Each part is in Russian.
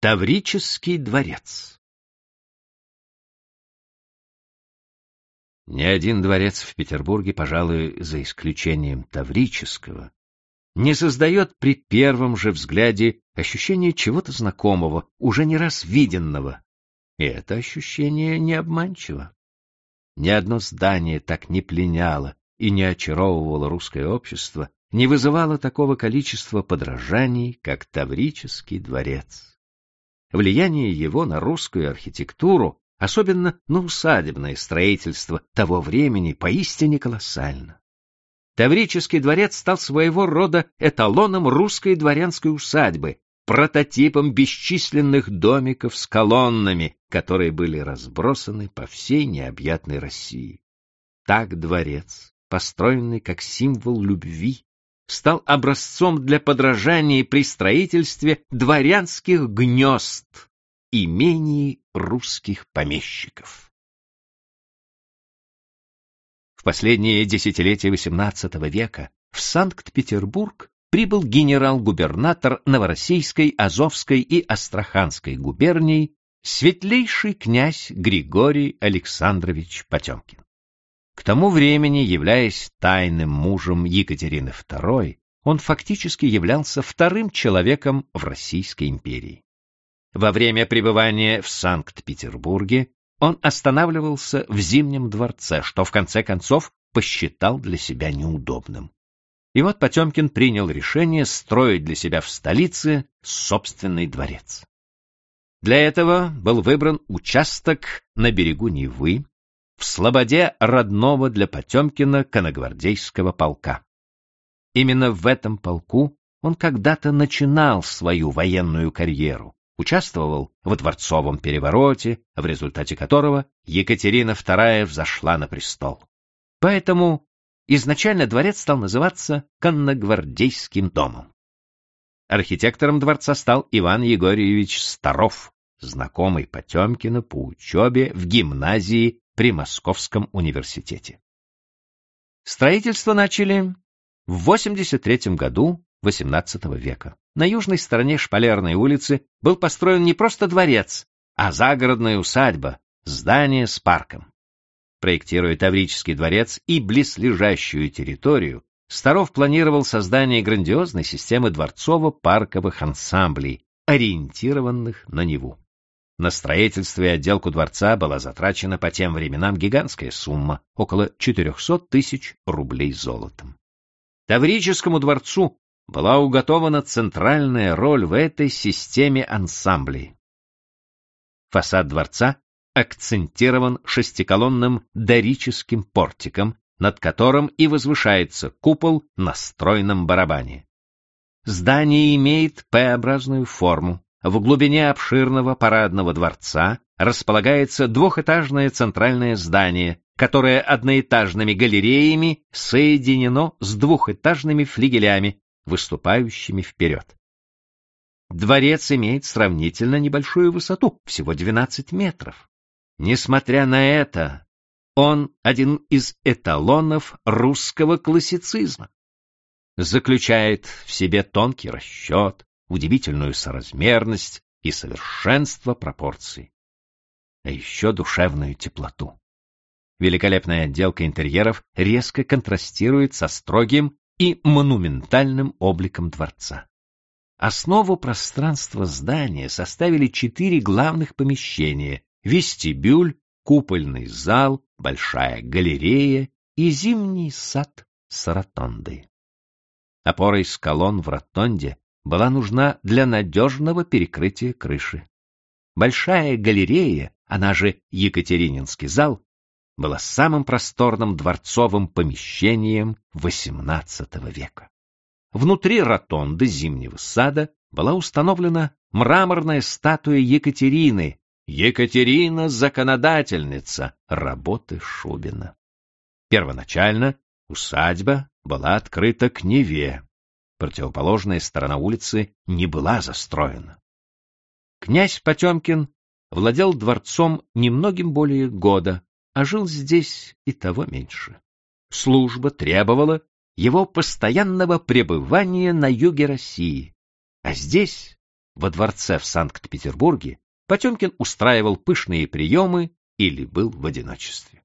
Таврический дворец Ни один дворец в Петербурге, пожалуй, за исключением Таврического, не создает при первом же взгляде ощущение чего-то знакомого, уже не раз виденного. И это ощущение не обманчиво. Ни одно здание так не пленяло и не очаровывало русское общество, не вызывало такого количества подражаний, как Таврический дворец. Влияние его на русскую архитектуру, особенно на усадебное строительство того времени, поистине колоссально. Таврический дворец стал своего рода эталоном русской дворянской усадьбы, прототипом бесчисленных домиков с колоннами, которые были разбросаны по всей необъятной России. Так дворец, построенный как символ любви, стал образцом для подражания при строительстве дворянских гнезд, имений русских помещиков. В последние десятилетия XVIII века в Санкт-Петербург прибыл генерал-губернатор Новороссийской, Азовской и Астраханской губерний светлейший князь Григорий Александрович Потемкин. К тому времени, являясь тайным мужем Екатерины II, он фактически являлся вторым человеком в Российской империи. Во время пребывания в Санкт-Петербурге он останавливался в Зимнем дворце, что в конце концов посчитал для себя неудобным. И вот Потемкин принял решение строить для себя в столице собственный дворец. Для этого был выбран участок на берегу Невы, в слободе родного для Потемкина коногвардейского полка. Именно в этом полку он когда-то начинал свою военную карьеру, участвовал в дворцовом перевороте, в результате которого Екатерина II взошла на престол. Поэтому изначально дворец стал называться Конногвардейским домом. Архитектором дворца стал Иван Егорьевич Старов, знакомый Потемкина по учебе в гимназии при Московском университете. Строительство начали в 83 году XVIII века. На южной стороне Шпалерной улицы был построен не просто дворец, а загородная усадьба, здание с парком. Проектируя Таврический дворец и близлежащую территорию, Старов планировал создание грандиозной системы дворцово-парковых ансамблей, ориентированных на Неву. На строительство и отделку дворца была затрачена по тем временам гигантская сумма, около 400 тысяч рублей золотом. Таврическому дворцу была уготована центральная роль в этой системе ансамблей. Фасад дворца акцентирован шестиколонным дорическим портиком, над которым и возвышается купол на стройном барабане. Здание имеет П-образную форму, в глубине обширного парадного дворца располагается двухэтажное центральное здание, которое одноэтажными галереями соединено с двухэтажными флигелями, выступающими вперед. Дворец имеет сравнительно небольшую высоту, всего 12 метров. Несмотря на это, он один из эталонов русского классицизма. Заключает в себе тонкий расчет, удивительную соразмерность и совершенство пропорций. А еще душевную теплоту. Великолепная отделка интерьеров резко контрастирует со строгим и монументальным обликом дворца. Основу пространства здания составили четыре главных помещения — вестибюль, купольный зал, большая галерея и зимний сад с ротондой. Опорой с колонн в ротонде была нужна для надежного перекрытия крыши. Большая галерея, она же Екатерининский зал, была самым просторным дворцовым помещением XVIII века. Внутри ротонды Зимнего сада была установлена мраморная статуя Екатерины, Екатерина-законодательница работы Шубина. Первоначально усадьба была открыта к Неве, противоположная сторона улицы не была застроена. Князь Потемкин владел дворцом немногим более года, а жил здесь и того меньше. Служба требовала его постоянного пребывания на юге России, а здесь, во дворце в Санкт-Петербурге, Потемкин устраивал пышные приемы или был в одиночестве.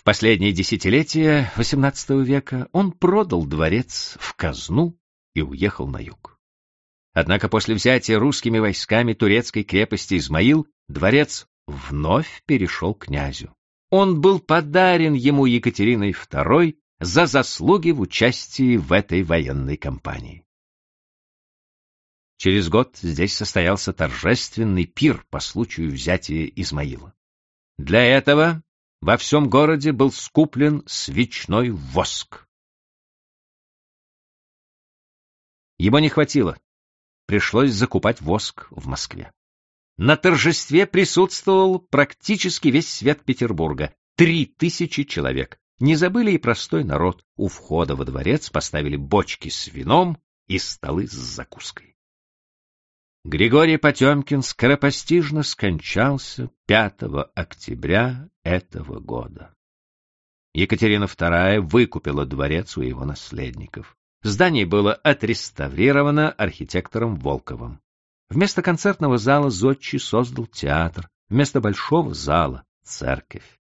В последние десятилетия XVIII века он продал дворец в казну и уехал на юг. Однако после взятия русскими войсками турецкой крепости Измаил дворец вновь перешел князю. Он был подарен ему Екатериной II за заслуги в участии в этой военной кампании. Через год здесь состоялся торжественный пир по случаю взятия Измаила. Для этого во всем городе был скуплен свечной воск. Его не хватило. Пришлось закупать воск в Москве. На торжестве присутствовал практически весь свет Петербурга. Три тысячи человек. Не забыли и простой народ. У входа во дворец поставили бочки с вином и столы с закуской. Григорий Потемкин скоропостижно скончался 5 октября этого года. Екатерина II выкупила дворец у его наследников. Здание было отреставрировано архитектором Волковым. Вместо концертного зала Зодчий создал театр, вместо большого зала — церковь.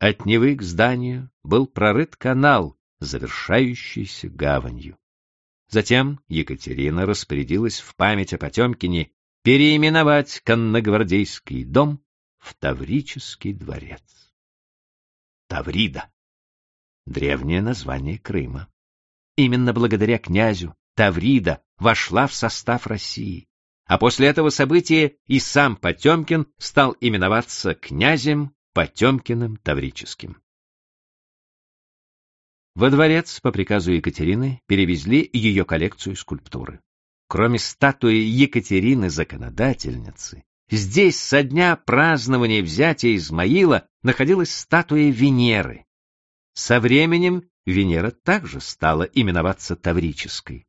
От Невы к зданию был прорыт канал, завершающийся гаванью. Затем Екатерина распорядилась в память о Потемкине переименовать конногвардейский дом в Таврический дворец. Таврида — древнее название Крыма. Именно благодаря князю Таврида вошла в состав России, а после этого события и сам Потемкин стал именоваться князем Потемкиным Таврическим. Во дворец по приказу Екатерины перевезли ее коллекцию скульптуры. Кроме статуи Екатерины Законодательницы, здесь со дня празднования взятия Измаила находилась статуя Венеры. Со временем Венера также стала именоваться Таврической.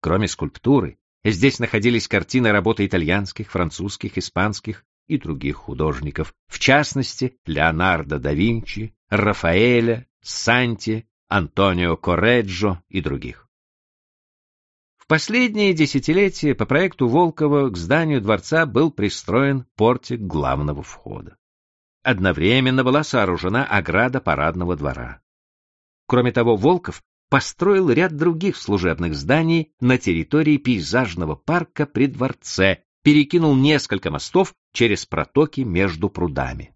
Кроме скульптуры, здесь находились картины работы итальянских, французских, испанских и других художников, в частности, Леонардо да Винчи, Рафаэля, Санти, Антонио Корреджо и других. В последние десятилетия по проекту Волкова к зданию дворца был пристроен портик главного входа. Одновременно была сооружена ограда парадного двора. Кроме того, Волков построил ряд других служебных зданий на территории пейзажного парка при дворце, перекинул несколько мостов через протоки между прудами.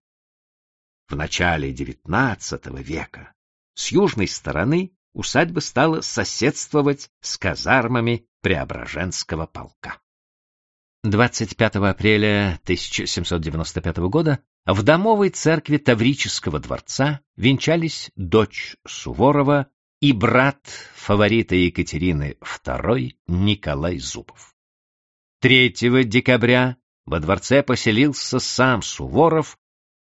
В начале XIX века с южной стороны усадьба стала соседствовать с казармами Преображенского полка. 25 апреля 1795 года в домовой церкви Таврического дворца венчались дочь Суворова и брат фаворита Екатерины II Николай Зубов. 3 декабря во дворце поселился сам Суворов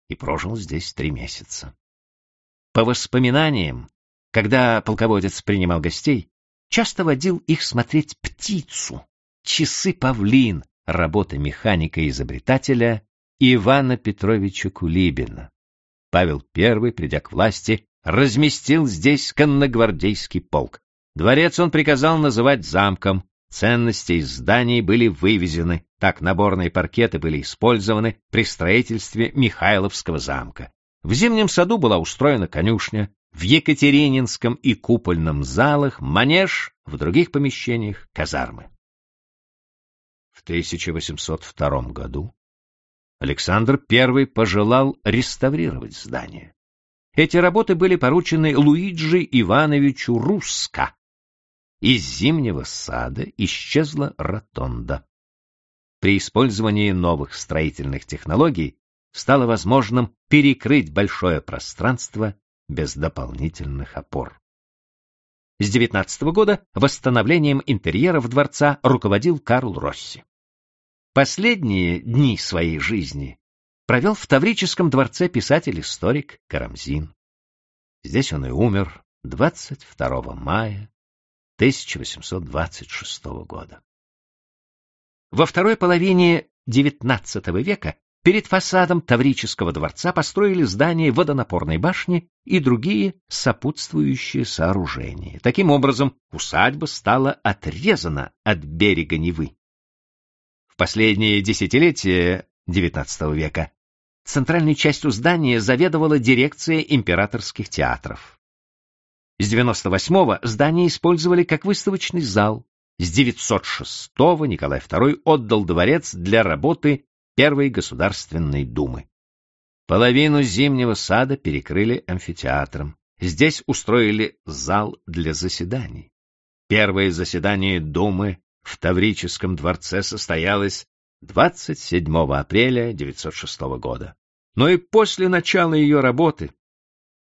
и прожил здесь три месяца. По воспоминаниям, когда полководец принимал гостей, часто водил их смотреть птицу, часы-павлин, работы механика-изобретателя Ивана Петровича Кулибина. Павел I, придя к власти, разместил здесь конногвардейский полк. Дворец он приказал называть замком, ценности из зданий были вывезены, так наборные паркеты были использованы при строительстве Михайловского замка. В Зимнем саду была устроена конюшня, в Екатерининском и Купольном залах манеж, в других помещениях казармы. В 1802 году Александр I пожелал реставрировать здание. Эти работы были поручены Луиджи Ивановичу Русско. Из Зимнего сада исчезла ротонда. При использовании новых строительных технологий стало возможным перекрыть большое пространство без дополнительных опор. С 19 года восстановлением интерьеров дворца руководил Карл Росси. Последние дни своей жизни провел в Таврическом дворце писатель-историк Карамзин. Здесь он и умер 22 мая 1826 года. Во второй половине XIX века Перед фасадом Таврического дворца построили здание водонапорной башни и другие сопутствующие сооружения. Таким образом, усадьба стала отрезана от берега Невы. В последние десятилетия XIX века центральной частью здания заведовала дирекция императорских театров. С 98-го здание использовали как выставочный зал. С 906-го Николай II отдал дворец для работы Первой Государственной Думы. Половину зимнего сада перекрыли амфитеатром. Здесь устроили зал для заседаний. Первое заседание Думы в Таврическом дворце состоялось 27 апреля 906 года. Но и после начала ее работы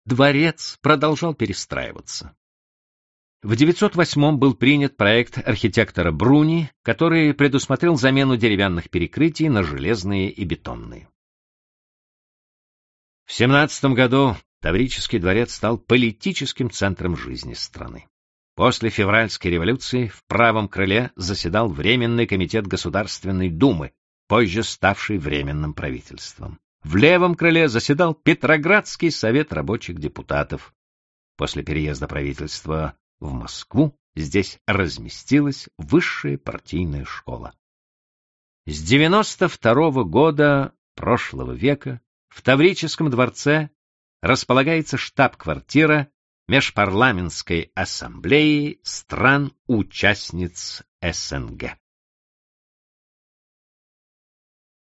дворец продолжал перестраиваться. В 908 был принят проект архитектора Бруни, который предусмотрел замену деревянных перекрытий на железные и бетонные. В 17 году Таврический дворец стал политическим центром жизни страны. После февральской революции в правом крыле заседал Временный комитет Государственной Думы, позже ставший Временным правительством. В левом крыле заседал Петроградский совет рабочих депутатов. После переезда правительства в Москву здесь разместилась высшая партийная школа. С 92 -го года прошлого века в Таврическом дворце располагается штаб-квартира Межпарламентской ассамблеи стран-участниц СНГ.